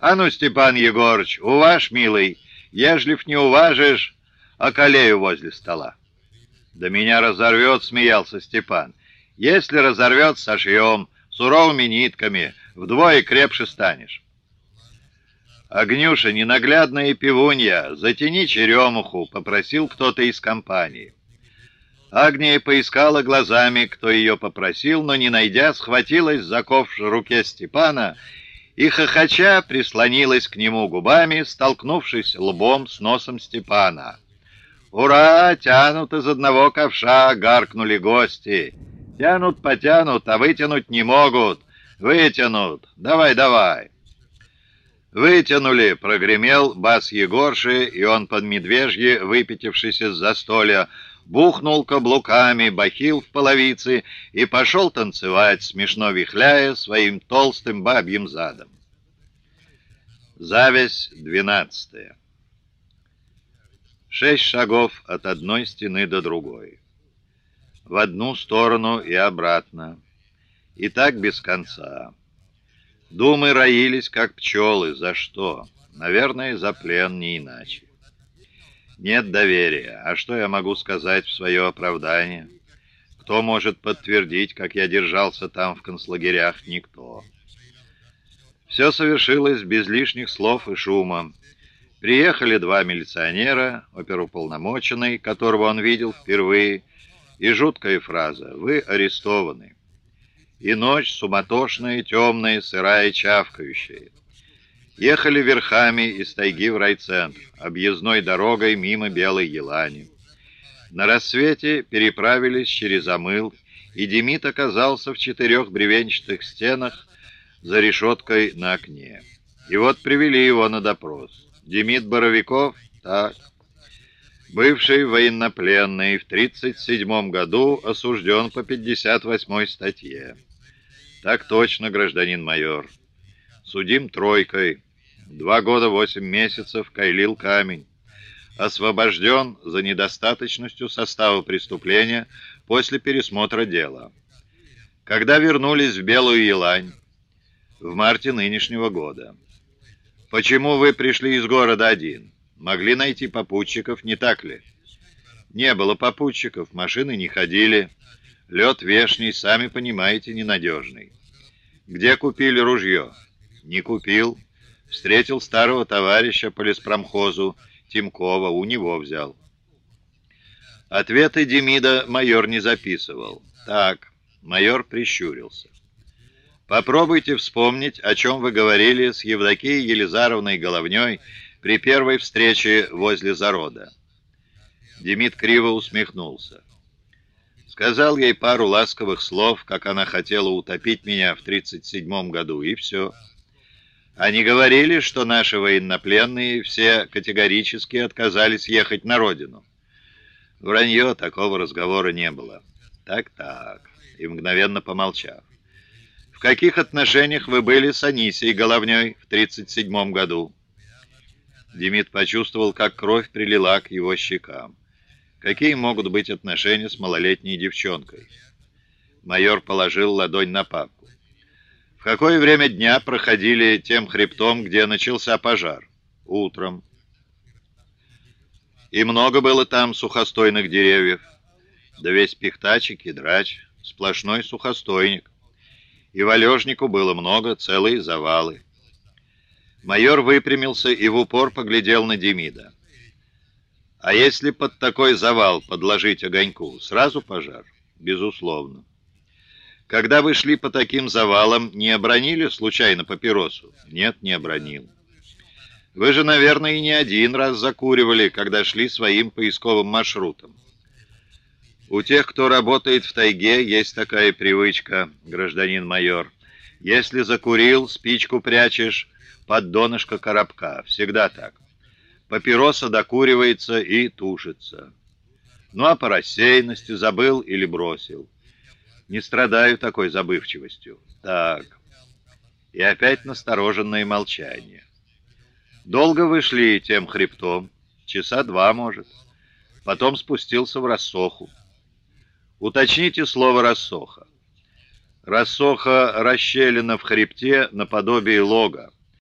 А ну, Степан Егорыч, уваж, милый, ежлив не уважишь, околею возле стола. «Да меня разорвет», — смеялся Степан. «Если разорвет, сошьем, суровыми нитками, вдвое крепше станешь». «Огнюша, ненаглядная пивунья, затяни черемуху», — попросил кто-то из компании. Агния поискала глазами, кто ее попросил, но, не найдя, схватилась за ковш в руке Степана и, хохоча, прислонилась к нему губами, столкнувшись лбом с носом Степана. «Ура! Тянут из одного ковша!» — гаркнули гости. «Тянут, потянут, а вытянуть не могут. Вытянут! Давай, давай!» «Вытянули!» — прогремел бас Егорши, и он под медвежье, выпятившись из застолья, бухнул каблуками, бахил в половице и пошел танцевать, смешно вихляя своим толстым бабьим задом. Зависть двенадцатая. Шесть шагов от одной стены до другой. В одну сторону и обратно. И так без конца. Думы роились, как пчелы. За что? Наверное, за плен, не иначе. Нет доверия. А что я могу сказать в свое оправдание? Кто может подтвердить, как я держался там в концлагерях? Никто. Все совершилось без лишних слов и шума. Приехали два милиционера, оперуполномоченный, которого он видел впервые, и жуткая фраза «Вы арестованы». И ночь суматошная, темная, сырая, чавкающая. Ехали верхами из тайги в райцентр, объездной дорогой мимо Белой Елани. На рассвете переправились через Амыл, и Демид оказался в четырех бревенчатых стенах за решеткой на окне. И вот привели его на допрос. Демид Боровиков? Так. Бывший военнопленный в 1937 году осужден по 58 статье. Так точно, гражданин майор. Судим тройкой. Два года восемь месяцев кайлил камень. Освобожден за недостаточностью состава преступления после пересмотра дела. Когда вернулись в Белую Елань? В марте нынешнего года. «Почему вы пришли из города один? Могли найти попутчиков, не так ли?» «Не было попутчиков, машины не ходили. Лед вешний, сами понимаете, ненадежный. Где купили ружье?» «Не купил. Встретил старого товарища по леспромхозу, Тимкова, у него взял». Ответы Демида майор не записывал. «Так». Майор прищурился. Попробуйте вспомнить, о чем вы говорили с Евдокией Елизаровной Головней при первой встрече возле Зарода. Демид криво усмехнулся. Сказал ей пару ласковых слов, как она хотела утопить меня в 37 году, и все. Они говорили, что наши военнопленные все категорически отказались ехать на родину. Вранье, такого разговора не было. Так-так, и мгновенно помолчав. В каких отношениях вы были с Анисией Головней в 37 году?» Демид почувствовал, как кровь прилила к его щекам. Какие могут быть отношения с малолетней девчонкой? Майор положил ладонь на папку. В какое время дня проходили тем хребтом, где начался пожар? Утром. И много было там сухостойных деревьев. Да весь пихтач и кедрач, сплошной сухостойник и валежнику было много, целые завалы. Майор выпрямился и в упор поглядел на Демида. «А если под такой завал подложить огоньку, сразу пожар?» «Безусловно». «Когда вы шли по таким завалам, не обронили случайно папиросу?» «Нет, не обронил». «Вы же, наверное, и не один раз закуривали, когда шли своим поисковым маршрутом». У тех, кто работает в тайге, есть такая привычка, гражданин майор. Если закурил, спичку прячешь под донышко коробка. Всегда так. Папироса докуривается и тушится. Ну а по рассеянности забыл или бросил. Не страдаю такой забывчивостью. Так. И опять настороженное молчание. Долго вы шли тем хребтом? Часа два, может. Потом спустился в рассоху. Уточните слово «рассоха». Рассоха расщелина в хребте наподобие лога.